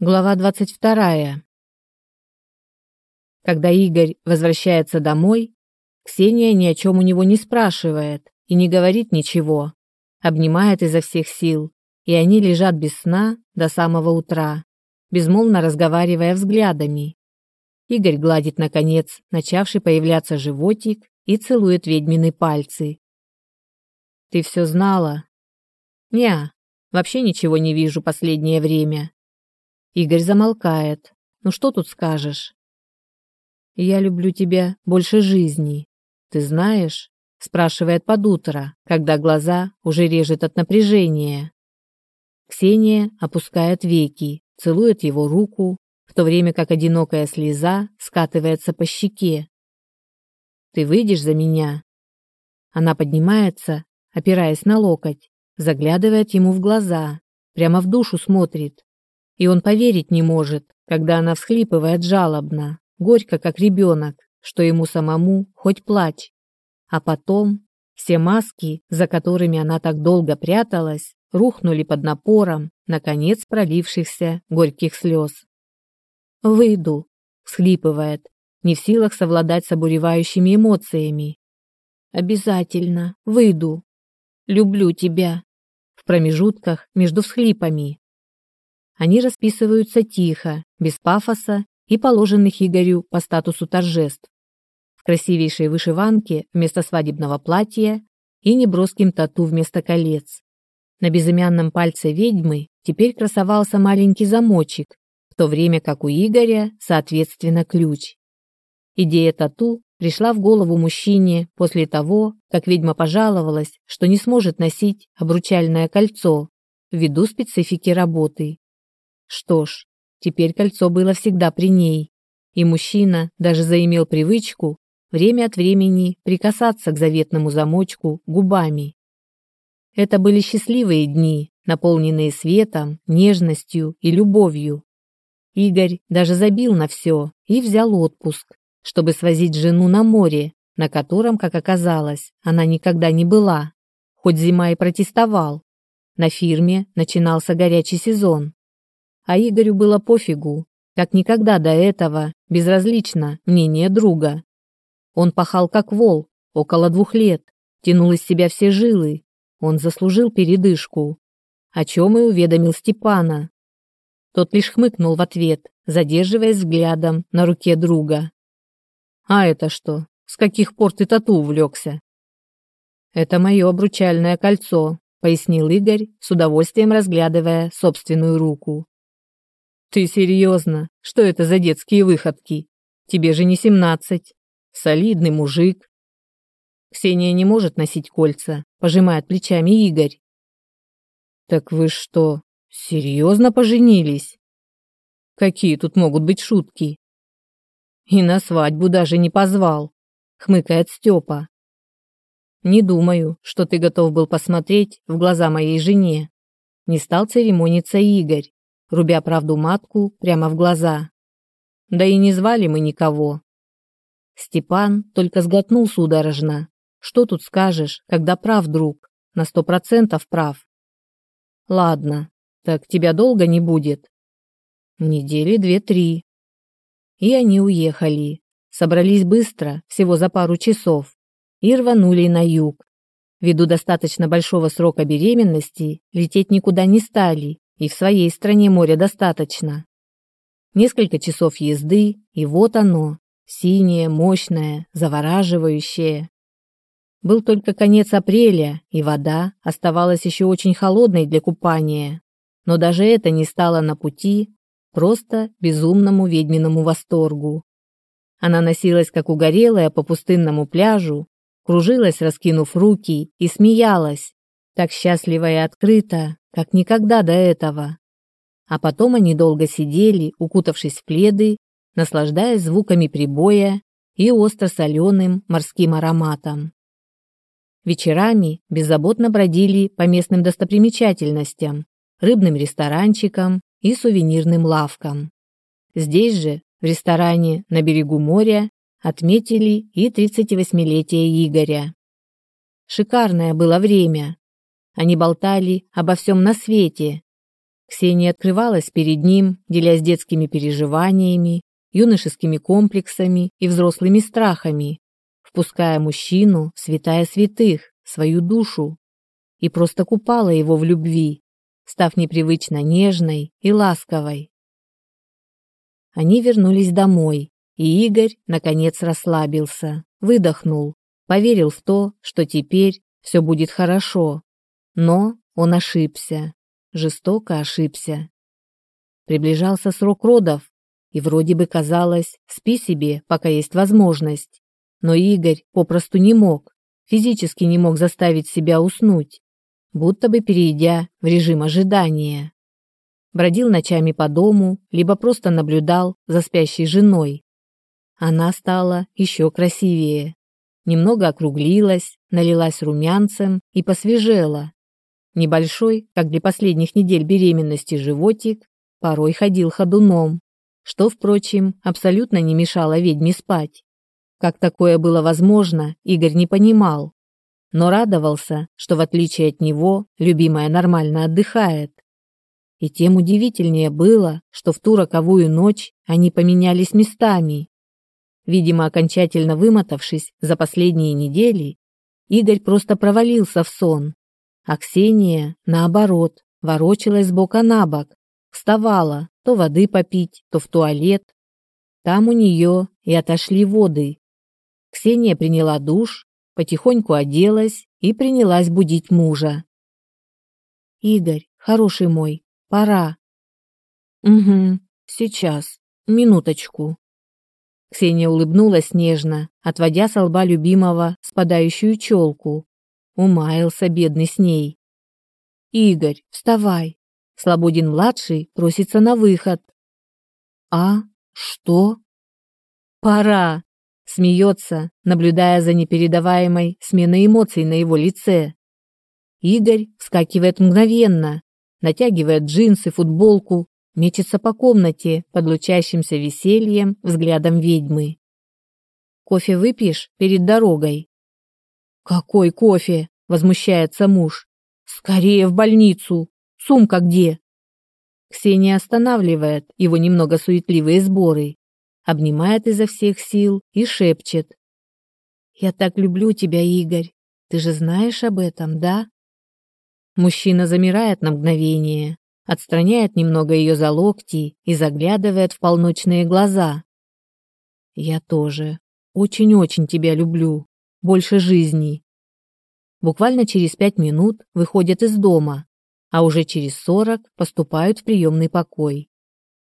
Глава 22. Когда Игорь возвращается домой, Ксения ни о чем у него не спрашивает и не говорит ничего, обнимает изо всех сил, и они лежат без сна до самого утра, безмолвно разговаривая взглядами. Игорь гладит, наконец, начавший появляться животик и целует ведьмины пальцы. «Ты все знала?» «Неа, вообще ничего не вижу последнее время», Игорь замолкает. Ну что тут скажешь? Я люблю тебя больше жизни. Ты знаешь? спрашивает под утро, когда глаза уже режет от напряжения. Ксения опускает веки, целует его руку, в то время как одинокая слеза скатывается по щеке. Ты выйдешь за меня? Она поднимается, опираясь на локоть, заглядывает ему в глаза, прямо в душу смотрит и он поверить не может, когда она всхлипывает жалобно, горько, как ребенок, что ему самому хоть плачь. А потом все маски, за которыми она так долго пряталась, рухнули под напором, наконец пролившихся горьких слез. «Выйду», — всхлипывает, не в силах совладать с обуревающими эмоциями. «Обязательно, выйду. Люблю тебя». В промежутках между всхлипами они расписываются тихо, без пафоса и положенных Игорю по статусу торжеств. В красивейшей вышиванке вместо свадебного платья и неброским тату вместо колец. На безымянном пальце ведьмы теперь красовался маленький замочек, в то время как у Игоря, соответственно, ключ. Идея тату пришла в голову мужчине после того, как ведьма пожаловалась, что не сможет носить обручальное кольцо ввиду специфики работы. Что ж, теперь кольцо было всегда при ней, и мужчина даже заимел привычку время от времени прикасаться к заветному замочку губами. Это были счастливые дни, наполненные светом, нежностью и любовью. Игорь даже забил на все и взял отпуск, чтобы свозить жену на море, на котором, как оказалось, она никогда не была, хоть зима и протестовал. На фирме начинался горячий сезон, а Игорю было пофигу, как никогда до этого, безразлично мнение друга. Он пахал как вол, около двух лет, тянул из себя все жилы. Он заслужил передышку, о чем и уведомил Степана. Тот лишь хмыкнул в ответ, задерживаясь взглядом на руке друга. «А это что? С каких пор ты тату увлекся?» «Это мое обручальное кольцо», — пояснил Игорь, с удовольствием разглядывая собственную руку. Ты серьезно? Что это за детские выходки? Тебе же не семнадцать. Солидный мужик. Ксения не может носить кольца, пожимает плечами Игорь. Так вы что, серьезно поженились? Какие тут могут быть шутки? И на свадьбу даже не позвал, хмыкает Степа. Не думаю, что ты готов был посмотреть в глаза моей жене. Не стал церемониться Игорь рубя правду матку прямо в глаза. Да и не звали мы никого. Степан только сглотнул судорожно. Что тут скажешь, когда прав друг? На сто процентов прав. Ладно, так тебя долго не будет. Недели две-три. И они уехали. Собрались быстро, всего за пару часов, и рванули на юг. Ввиду достаточно большого срока беременности, лететь никуда не стали и в своей стране моря достаточно. Несколько часов езды, и вот оно, синее, мощное, завораживающее. Был только конец апреля, и вода оставалась еще очень холодной для купания, но даже это не стало на пути просто безумному ведьминому восторгу. Она носилась как угорелая по пустынному пляжу, кружилась, раскинув руки, и смеялась, так счастливо и открыто, как никогда до этого. А потом они долго сидели, укутавшись в пледы, наслаждаясь звуками прибоя и остро-соленым морским ароматом. Вечерами беззаботно бродили по местным достопримечательностям, рыбным ресторанчикам и сувенирным лавкам. Здесь же, в ресторане на берегу моря, отметили и 38-летие Игоря. Шикарное было время, они болтали обо всем на свете. Ксения открывалась перед ним, делясь детскими переживаниями, юношескими комплексами и взрослыми страхами, впуская мужчину, святая святых, свою душу, и просто купала его в любви, став непривычно нежной и ласковой. Они вернулись домой, и Игорь, наконец, расслабился, выдохнул, поверил в то, что теперь все будет хорошо. Но он ошибся, жестоко ошибся. Приближался срок родов, и вроде бы казалось, спи себе, пока есть возможность. Но Игорь попросту не мог, физически не мог заставить себя уснуть, будто бы перейдя в режим ожидания. Бродил ночами по дому, либо просто наблюдал за спящей женой. Она стала еще красивее. Немного округлилась, налилась румянцем и посвежела. Небольшой, как для последних недель беременности, животик порой ходил ходуном, что, впрочем, абсолютно не мешало ведьме спать. Как такое было возможно, Игорь не понимал, но радовался, что в отличие от него любимая нормально отдыхает. И тем удивительнее было, что в ту роковую ночь они поменялись местами. Видимо, окончательно вымотавшись за последние недели, Игорь просто провалился в сон, а Ксения, наоборот, ворочалась с бока на бок, вставала то воды попить, то в туалет. Там у нее и отошли воды. Ксения приняла душ, потихоньку оделась и принялась будить мужа. «Игорь, хороший мой, пора». «Угу, сейчас, минуточку». Ксения улыбнулась нежно, отводя с лба любимого спадающую челку. Умаялся бедный с ней. «Игорь, вставай!» Слободин-младший просится на выход. «А? Что?» «Пора!» Смеется, наблюдая за непередаваемой сменой эмоций на его лице. Игорь вскакивает мгновенно, натягивает джинсы, футболку, мечется по комнате под лучащимся весельем взглядом ведьмы. «Кофе выпьешь перед дорогой?» «Какой кофе?» – возмущается муж. «Скорее в больницу! Сумка где?» Ксения останавливает его немного суетливые сборы, обнимает изо всех сил и шепчет. «Я так люблю тебя, Игорь. Ты же знаешь об этом, да?» Мужчина замирает на мгновение, отстраняет немного ее за локти и заглядывает в полночные глаза. «Я тоже. Очень-очень тебя люблю. Больше жизни». Буквально через пять минут выходят из дома, а уже через сорок поступают в приемный покой.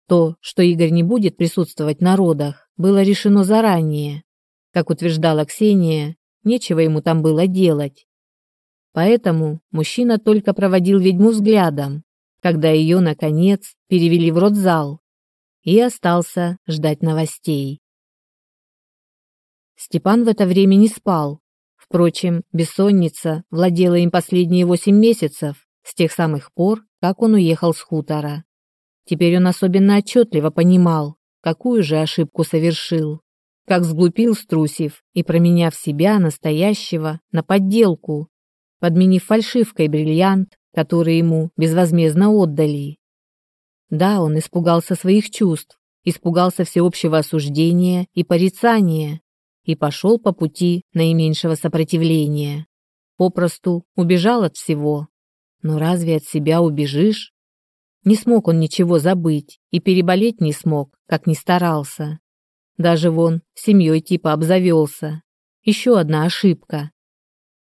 То, что Игорь не будет присутствовать на родах, было решено заранее. Как утверждала Ксения, нечего ему там было делать. Поэтому мужчина только проводил ведьму взглядом, когда ее, наконец, перевели в родзал, и остался ждать новостей. Степан в это время не спал. Впрочем, бессонница владела им последние восемь месяцев, с тех самых пор, как он уехал с хутора. Теперь он особенно отчетливо понимал, какую же ошибку совершил, как сглупил струсив и променяв себя, настоящего, на подделку, подменив фальшивкой бриллиант, который ему безвозмездно отдали. Да, он испугался своих чувств, испугался всеобщего осуждения и порицания и пошел по пути наименьшего сопротивления. Попросту убежал от всего, но разве от себя убежишь? Не смог он ничего забыть и переболеть не смог, как ни старался. Даже вон семьей типа обзавелся. Еще одна ошибка.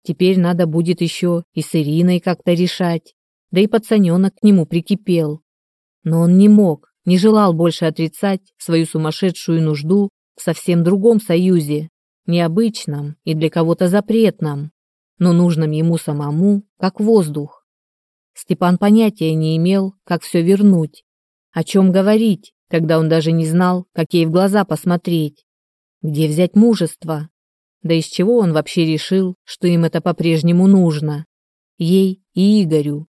Теперь надо будет еще и с Ириной как-то решать, да и пацаненок к нему прикипел. Но он не мог, не желал больше отрицать свою сумасшедшую нужду в совсем другом союзе, необычном и для кого-то запретном, но нужном ему самому, как воздух. Степан понятия не имел, как все вернуть. О чем говорить, когда он даже не знал, как ей в глаза посмотреть. Где взять мужество? Да из чего он вообще решил, что им это по-прежнему нужно? Ей и Игорю,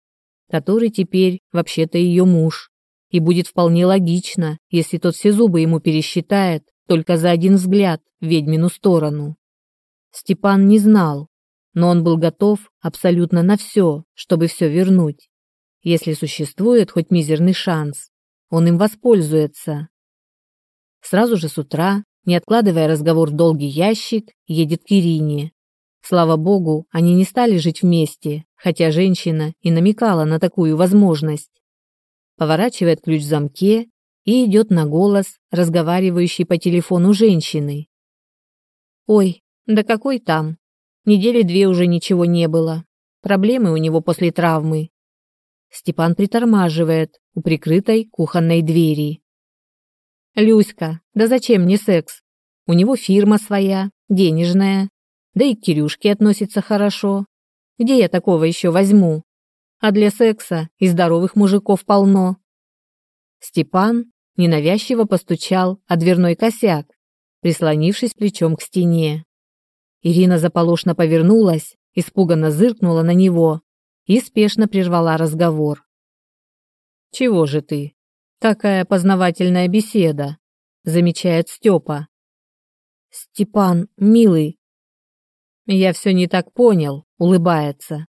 который теперь вообще-то ее муж. И будет вполне логично, если тот все зубы ему пересчитает только за один взгляд в ведьмину сторону. Степан не знал, но он был готов абсолютно на все, чтобы все вернуть. Если существует хоть мизерный шанс, он им воспользуется. Сразу же с утра, не откладывая разговор в долгий ящик, едет к Ирине. Слава богу, они не стали жить вместе, хотя женщина и намекала на такую возможность. Поворачивает ключ в замке и идет на голос, разговаривающий по телефону женщины. «Ой, да какой там? Недели две уже ничего не было. Проблемы у него после травмы». Степан притормаживает у прикрытой кухонной двери. «Люська, да зачем мне секс? У него фирма своя, денежная, да и к Кирюшке относится хорошо. Где я такого еще возьму? А для секса и здоровых мужиков полно». Степан ненавязчиво постучал о дверной косяк, прислонившись плечом к стене. Ирина заполошно повернулась, испуганно зыркнула на него и спешно прервала разговор. «Чего же ты? Такая познавательная беседа», — замечает Степа. «Степан, милый». «Я все не так понял», — улыбается.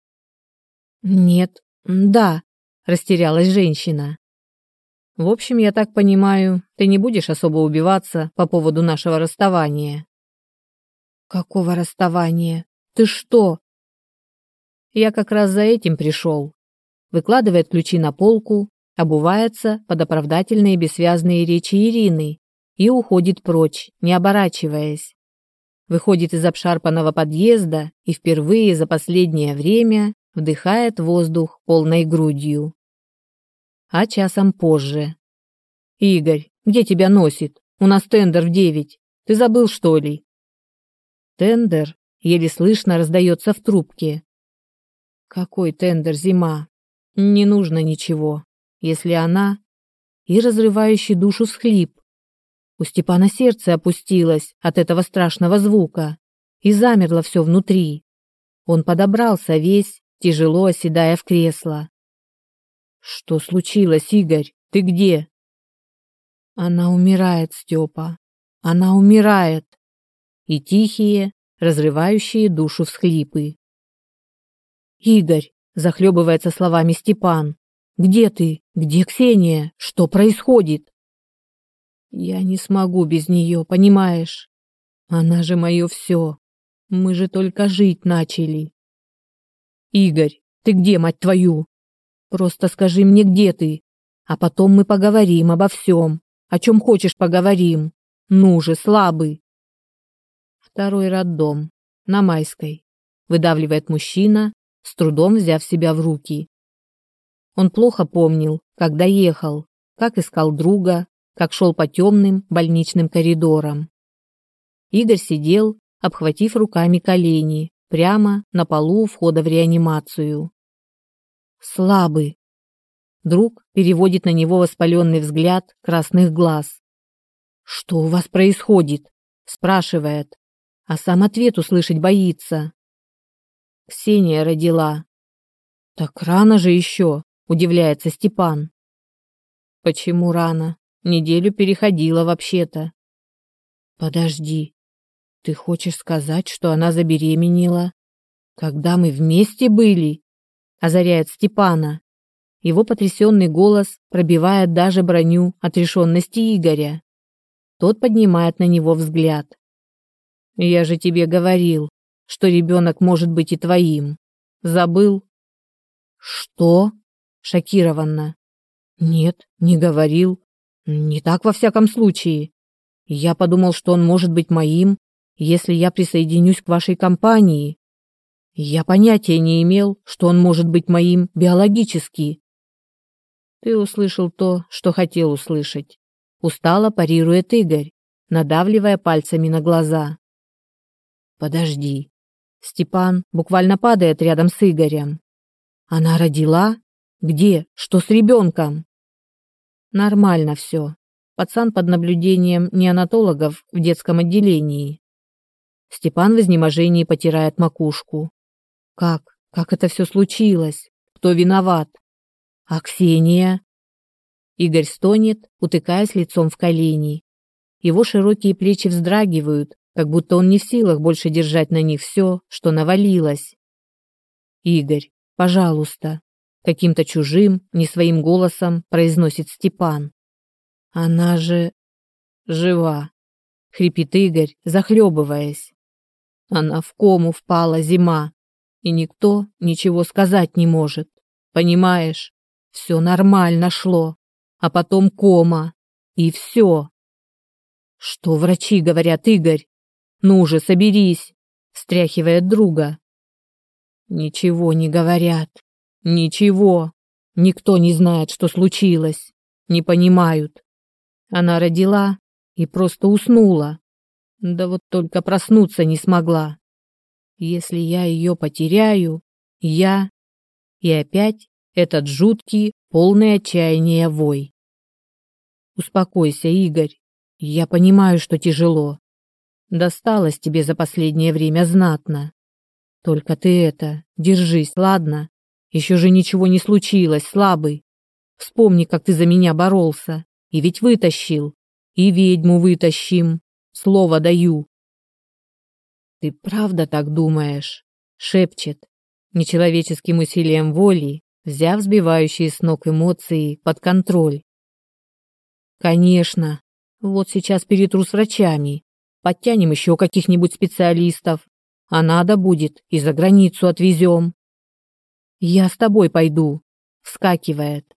«Нет, да», — растерялась женщина. В общем, я так понимаю, ты не будешь особо убиваться по поводу нашего расставания. Какого расставания? Ты что? Я как раз за этим пришел. Выкладывает ключи на полку, обувается под оправдательные бессвязные речи Ирины и уходит прочь, не оборачиваясь. Выходит из обшарпанного подъезда и впервые за последнее время вдыхает воздух полной грудью а часом позже. «Игорь, где тебя носит? У нас тендер в девять. Ты забыл, что ли?» Тендер еле слышно раздается в трубке. «Какой тендер, зима? Не нужно ничего, если она...» И разрывающий душу схлип. У Степана сердце опустилось от этого страшного звука и замерло все внутри. Он подобрался весь, тяжело оседая в кресло. Что случилось, Игорь? Ты где? Она умирает, Степа. Она умирает. И тихие, разрывающие душу всхлипы. Игорь, захлебывается словами Степан. Где ты? Где Ксения? Что происходит? Я не смогу без нее, понимаешь? Она же мое все. Мы же только жить начали. Игорь, ты где, мать твою? Просто скажи мне, где ты, а потом мы поговорим обо всем. О чем хочешь поговорим. Ну же, слабый. Второй роддом. На Майской. Выдавливает мужчина, с трудом взяв себя в руки. Он плохо помнил, когда ехал, как искал друга, как шел по темным больничным коридорам. Игорь сидел, обхватив руками колени, прямо на полу у входа в реанимацию слабый. Друг переводит на него воспаленный взгляд красных глаз. «Что у вас происходит?» – спрашивает, а сам ответ услышать боится. Ксения родила. «Так рано же еще», – удивляется Степан. «Почему рано? Неделю переходила вообще-то». «Подожди, ты хочешь сказать, что она забеременела, когда мы вместе были?» Озаряет Степана. Его потрясенный голос пробивает даже броню отрешенности Игоря. Тот поднимает на него взгляд. «Я же тебе говорил, что ребенок может быть и твоим. Забыл?» «Что?» — шокированно. «Нет, не говорил. Не так во всяком случае. Я подумал, что он может быть моим, если я присоединюсь к вашей компании. Я понятия не имел, что он может быть моим биологически. Ты услышал то, что хотел услышать. Устало парирует Игорь, надавливая пальцами на глаза. Подожди. Степан буквально падает рядом с Игорем. Она родила? Где? Что с ребенком? Нормально все. Пацан под наблюдением неонатологов в детском отделении. Степан в изнеможении потирает макушку. Как? Как это все случилось? Кто виноват? А Ксения? Игорь стонет, утыкаясь лицом в колени. Его широкие плечи вздрагивают, как будто он не в силах больше держать на них все, что навалилось. Игорь, пожалуйста. каким-то чужим, не своим голосом произносит Степан. Она же жива, хрипит Игорь, захлебываясь. Она в кому впала зима, и никто ничего сказать не может. Понимаешь? Все нормально шло, а потом кома, и все. Что врачи говорят, Игорь? Ну же, соберись, встряхивает друга. Ничего не говорят. Ничего. Никто не знает, что случилось. Не понимают. Она родила и просто уснула. Да вот только проснуться не смогла. Если я ее потеряю, я... И опять этот жуткий, полный отчаяния вой. Успокойся, Игорь. Я понимаю, что тяжело. Досталось тебе за последнее время знатно. Только ты это, держись, ладно? Еще же ничего не случилось, слабый. Вспомни, как ты за меня боролся. И ведь вытащил. И ведьму вытащим. Слово даю. Ты правда так думаешь? Шепчет. Нечеловеческим усилием воли, взяв сбивающие с ног эмоции под контроль. Конечно. Вот сейчас перетру с врачами. Подтянем еще каких-нибудь специалистов. А надо будет, и за границу отвезем. Я с тобой пойду. Вскакивает.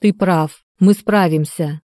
Ты прав, мы справимся.